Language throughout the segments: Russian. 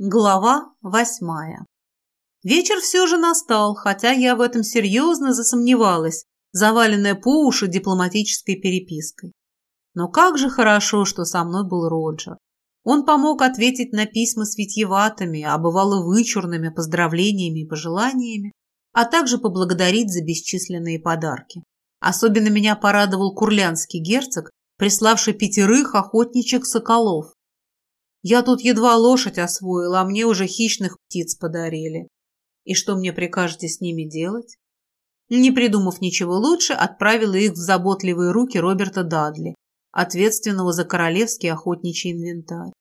Глава восьмая. Вечер все же настал, хотя я в этом серьезно засомневалась, заваленная по уши дипломатической перепиской. Но как же хорошо, что со мной был Роджер. Он помог ответить на письма с витьеватыми, а бывало вычурными поздравлениями и пожеланиями, а также поблагодарить за бесчисленные подарки. Особенно меня порадовал курлянский герцог, приславший пятерых охотничьих соколов, я тут едва лошадь освоила, а мне уже хищных птиц подарили. И что мне прикажете с ними делать? Не придумав ничего лучше, отправила их в заботливые руки Роберта Дадли, ответственного за королевский охотничий инвентарь.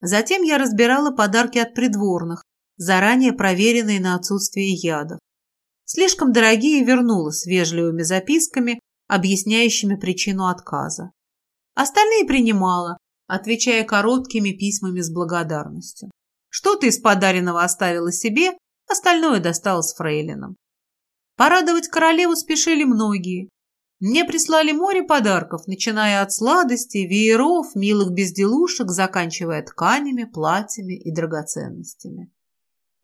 Затем я разбирала подарки от придворных, заранее проверенные на отсутствие ядов. Слишком дорогие вернула с вежливыми записками, объясняющими причину отказа. Остальные принимала, отвечая короткими письмами с благодарностью. Что-то из подаренного оставила себе, остальное досталось фрейлинам. Порадовать королеву спешили многие. Мне прислали море подарков, начиная от сладостей, вееров, милых безделушек, заканчивая тканями, платьями и драгоценностями.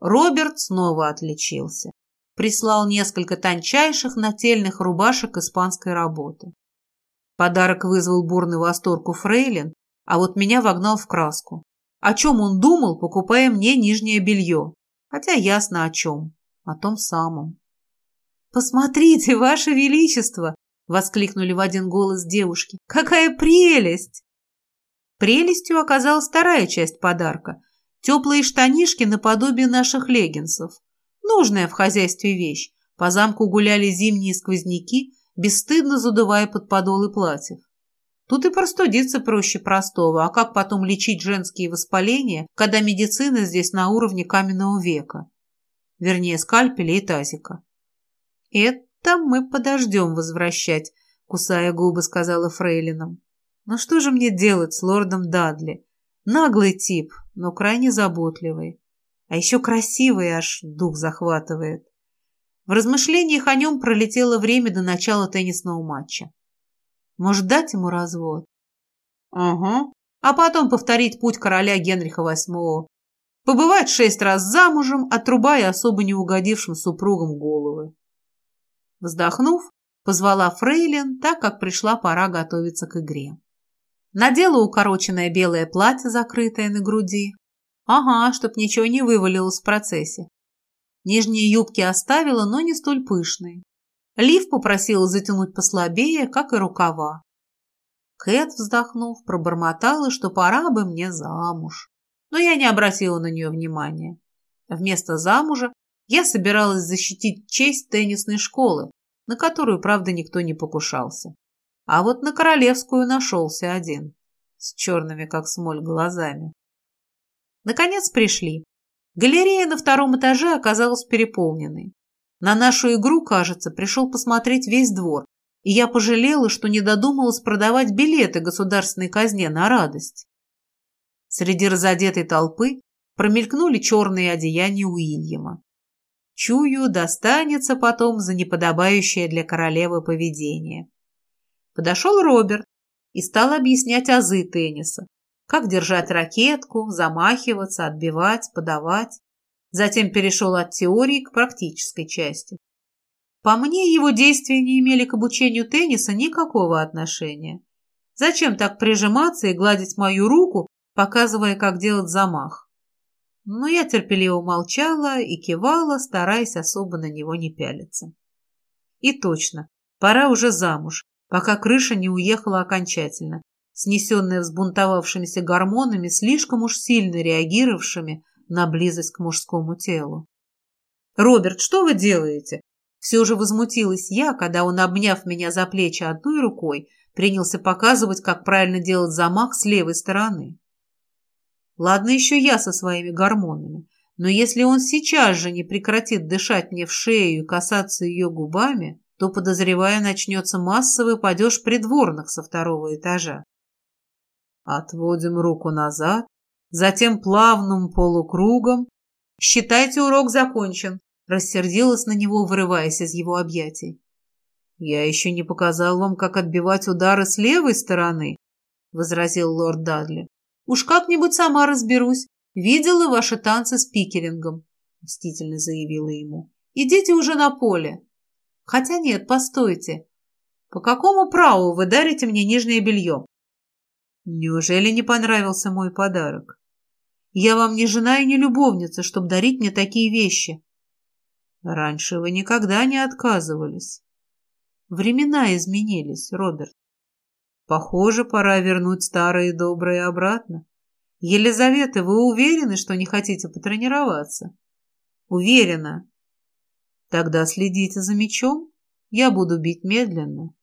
Роберт снова отличился. Прислал несколько тончайших нательных рубашек испанской работы. Подарок вызвал бурный восторг у фрейлин, а вот меня вогнал в краску. О чем он думал, покупая мне нижнее белье? Хотя ясно о чем. О том самом. «Посмотрите, Ваше Величество!» — воскликнули в один голос девушки. «Какая прелесть!» Прелестью оказалась вторая часть подарка. Теплые штанишки наподобие наших леггинсов. Нужная в хозяйстве вещь. По замку гуляли зимние сквозняки, бесстыдно задувая под подолы платьев. Тут и простудиться проще простого, а как потом лечить женские воспаления, когда медицина здесь на уровне каменного века? Вернее, скальпеля и тазика. «Это мы подождем возвращать», — кусая губы, сказала Фрейлином. «Но что же мне делать с лордом Дадли? Наглый тип, но крайне заботливый. А еще красивый, аж дух захватывает». В размышлениях о нем пролетело время до начала теннисного матча. Может, дать ему развод? Ага. А потом повторить путь короля Генриха VIII. Побывать шесть раз замужем, отрубая особо не угодившим супругам головы. Вздохнув, позвала Фрейлин, так как пришла пора готовиться к игре. Надела укороченное белое платье, закрытое на груди. Ага, чтоб ничего не вывалилось в процессе. Нижние юбки оставила, но не столь пышные. Лив попросила затянуть послабее, как и рукава. Кэт, вздохнув, пробормотала, что пора бы мне замуж. Но я не обратила на нее внимания. Вместо замужа я собиралась защитить честь теннисной школы, на которую, правда, никто не покушался. А вот на королевскую нашелся один, с черными, как смоль, глазами. Наконец пришли. Галерея на втором этаже оказалась переполненной. На нашу игру, кажется, пришел посмотреть весь двор, и я пожалела, что не додумалась продавать билеты государственной казне на радость. Среди разодетой толпы промелькнули черные одеяния Уильяма. Чую, достанется потом за неподобающее для королевы поведение. Подошел Роберт и стал объяснять азы тенниса, как держать ракетку, замахиваться, отбивать, подавать. Затем перешел от теории к практической части. По мне, его действия не имели к обучению тенниса никакого отношения. Зачем так прижиматься и гладить мою руку, показывая, как делать замах? Но я терпеливо молчала и кивала, стараясь особо на него не пялиться. И точно, пора уже замуж, пока крыша не уехала окончательно, снесенная взбунтовавшимися гормонами, слишком уж сильно реагировавшими на близость к мужскому телу. «Роберт, что вы делаете?» Все же возмутилась я, когда он, обняв меня за плечи одной рукой, принялся показывать, как правильно делать замах с левой стороны. Ладно еще я со своими гормонами, но если он сейчас же не прекратит дышать мне в шею и касаться ее губами, то, подозревая, начнется массовый падеж придворных со второго этажа. Отводим руку назад затем плавным полукругом. «Считайте, урок закончен», — рассердилась на него, вырываясь из его объятий. «Я еще не показал вам, как отбивать удары с левой стороны», — возразил лорд Дадли. «Уж как-нибудь сама разберусь. Видела ваши танцы с пикерингом, мстительно заявила ему. Идите уже на поле. Хотя нет, постойте. По какому праву вы дарите мне нижнее белье? Неужели не понравился мой подарок? Я вам не жена и не любовница, чтобы дарить мне такие вещи. Раньше вы никогда не отказывались. Времена изменились, Роберт. Похоже, пора вернуть старые добрые обратно. Елизавета, вы уверены, что не хотите потренироваться? Уверена. Тогда следите за мечом. Я буду бить медленно.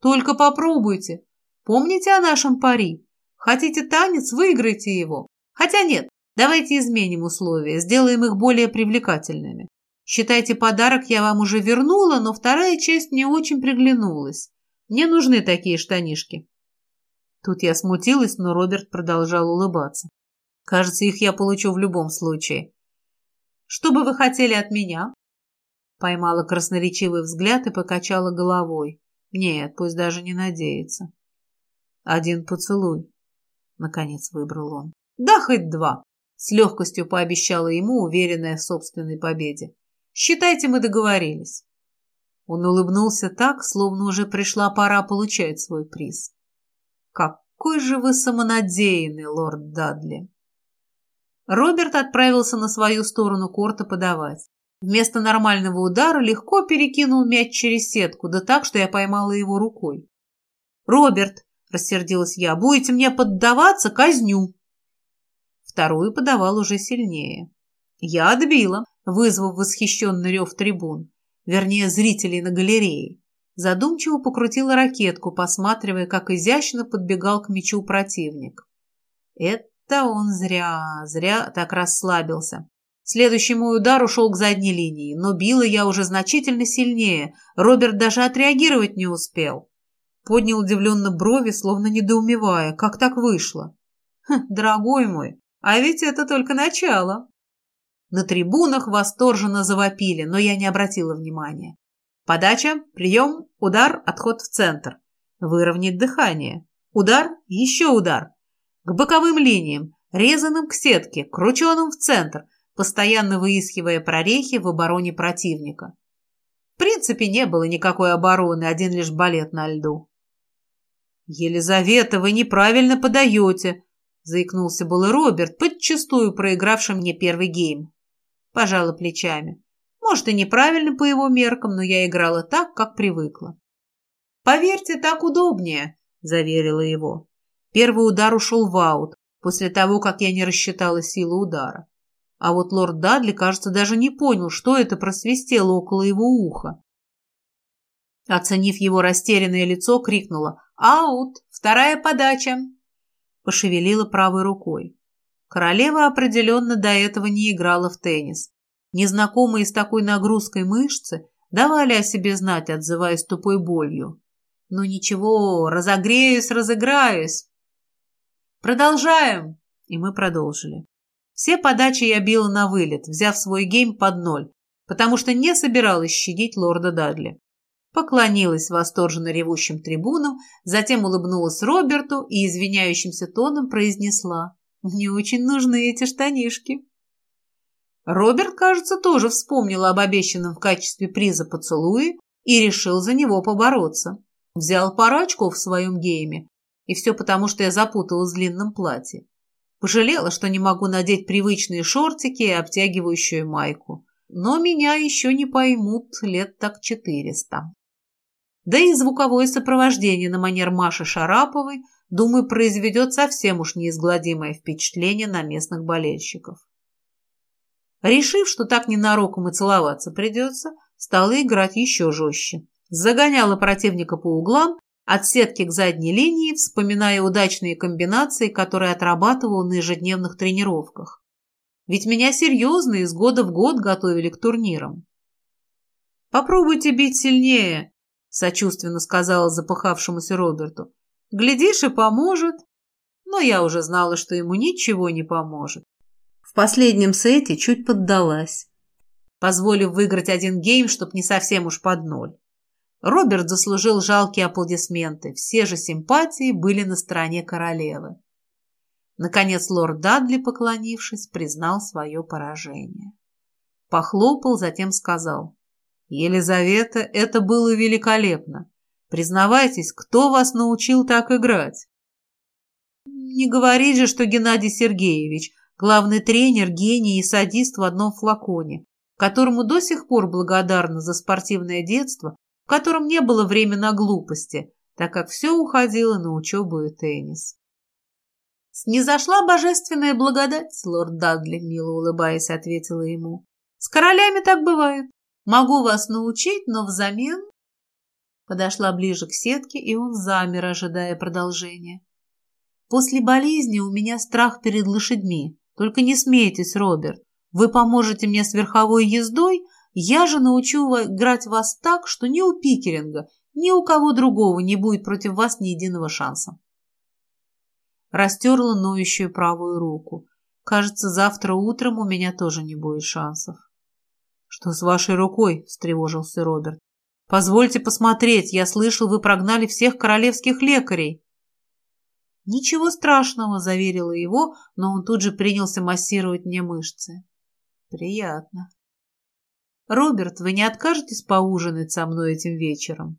Только попробуйте. Помните о нашем пари? Хотите танец, выиграйте его. Хотя нет, давайте изменим условия, сделаем их более привлекательными. Считайте, подарок я вам уже вернула, но вторая часть мне очень приглянулась. Мне нужны такие штанишки. Тут я смутилась, но Роберт продолжал улыбаться. Кажется, их я получу в любом случае. Что бы вы хотели от меня? Поймала красноречивый взгляд и покачала головой. Нет, пусть даже не надеется. Один поцелуй. Наконец выбрал он. Да хоть два. С легкостью пообещала ему, уверенная в собственной победе. Считайте, мы договорились. Он улыбнулся так, словно уже пришла пора получать свой приз. Какой же вы самонадеянный, лорд Дадли. Роберт отправился на свою сторону корта подавать. Вместо нормального удара легко перекинул мяч через сетку, да так, что я поймала его рукой. «Роберт!» – рассердилась я. «Будете мне поддаваться? Казню!» Вторую подавал уже сильнее. Я отбила, вызвав восхищенный рев трибун, вернее, зрителей на галерее. Задумчиво покрутила ракетку, посматривая, как изящно подбегал к мячу противник. Это он зря, зря так расслабился. Следующий мой удар ушел к задней линии, но била я уже значительно сильнее. Роберт даже отреагировать не успел. Поднял удивленно брови, словно недоумевая, как так вышло. Хм, дорогой мой, а ведь это только начало. На трибунах восторженно завопили, но я не обратила внимания. Подача, прием, удар, отход в центр. Выровнять дыхание. Удар, еще удар. К боковым линиям, резаным к сетке, крученым в центр, постоянно выискивая прорехи в обороне противника. В принципе, не было никакой обороны, один лишь балет на льду. «Елизавета, вы неправильно подаете», — заикнулся был и Роберт, подчастую проигравший мне первый гейм. Пожала плечами. Может, и неправильно по его меркам, но я играла так, как привыкла. «Поверьте, так удобнее», — заверила его. Первый удар ушел в аут, после того, как я не рассчитала силу удара. А вот лорд Дадли, кажется, даже не понял, что это просвистело около его уха. Оценив его растерянное лицо, крикнула «Аут! Вторая подача!» Пошевелила правой рукой. Королева определенно до этого не играла в теннис. Незнакомые с такой нагрузкой мышцы давали о себе знать, отзываясь тупой болью. «Ну ничего, разогреюсь, разыграюсь!» «Продолжаем!» И мы продолжили. Все подачи я била на вылет, взяв свой гейм под ноль, потому что не собиралась щадить лорда Дадли. Поклонилась восторженно ревущим трибунам, затем улыбнулась Роберту и извиняющимся тоном произнесла «Мне очень нужны эти штанишки». Роберт, кажется, тоже вспомнил об обещанном в качестве приза поцелуе и решил за него побороться. Взял пару очков в своем гейме, и все потому, что я запуталась в длинном платье. Пожалела, что не могу надеть привычные шортики и обтягивающую майку. Но меня еще не поймут лет так четыреста. Да и звуковое сопровождение на манер Маши Шараповой, думаю, произведет совсем уж неизгладимое впечатление на местных болельщиков. Решив, что так ненароком и целоваться придется, стала играть еще жестче. Загоняла противника по углам от сетки к задней линии, вспоминая удачные комбинации, которые отрабатывал на ежедневных тренировках. Ведь меня серьезно из года в год готовили к турнирам. «Попробуйте бить сильнее», – сочувственно сказала запыхавшемуся Роберту. «Глядишь, и поможет». Но я уже знала, что ему ничего не поможет. В последнем сете чуть поддалась, позволив выиграть один гейм, чтоб не совсем уж под ноль. Роберт заслужил жалкие аплодисменты. Все же симпатии были на стороне королевы. Наконец лорд Дадли, поклонившись, признал свое поражение. Похлопал, затем сказал. «Елизавета, это было великолепно. Признавайтесь, кто вас научил так играть?» «Не говори же, что Геннадий Сергеевич, главный тренер, гений и садист в одном флаконе, которому до сих пор благодарна за спортивное детство, в котором не было времени на глупости, так как все уходило на учебу и теннис. «Снизошла божественная благодать», — лорд Дадли, мило улыбаясь, ответила ему. «С королями так бывает. Могу вас научить, но взамен...» Подошла ближе к сетке, и он замер, ожидая продолжения. «После болезни у меня страх перед лошадьми. Только не смейтесь, Роберт. Вы поможете мне с верховой ездой, я же научу играть вас так, что ни у Пикеринга, ни у кого другого не будет против вас ни единого шанса. Растерла ноющую правую руку. Кажется, завтра утром у меня тоже не будет шансов. «Что с вашей рукой?» – встревожился Роберт. «Позвольте посмотреть. Я слышал, вы прогнали всех королевских лекарей». «Ничего страшного», – заверила его, но он тут же принялся массировать мне мышцы. «Приятно». «Роберт, вы не откажетесь поужинать со мной этим вечером?»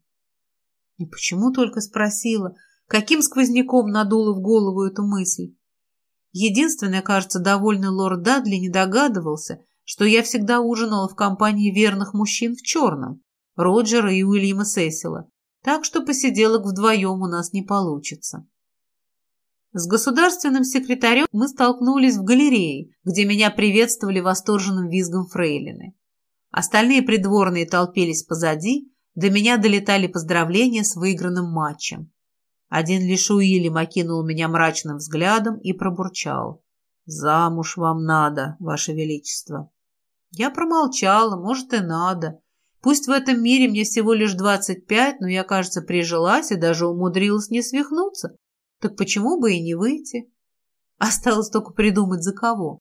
И почему только спросила, каким сквозняком надула в голову эту мысль? Единственное, кажется, довольный лорд Дадли не догадывался, что я всегда ужинала в компании верных мужчин в черном, Роджера и Уильяма Сесила, так что посиделок вдвоем у нас не получится. С государственным секретарем мы столкнулись в галерее, где меня приветствовали восторженным визгом фрейлины. Остальные придворные толпились позади, до меня долетали поздравления с выигранным матчем. Один лишь Уильям окинул меня мрачным взглядом и пробурчал. «Замуж вам надо, ваше величество». Я промолчала, может и надо. Пусть в этом мире мне всего лишь двадцать пять, но я, кажется, прижилась и даже умудрилась не свихнуться. Так почему бы и не выйти? Осталось только придумать, за кого.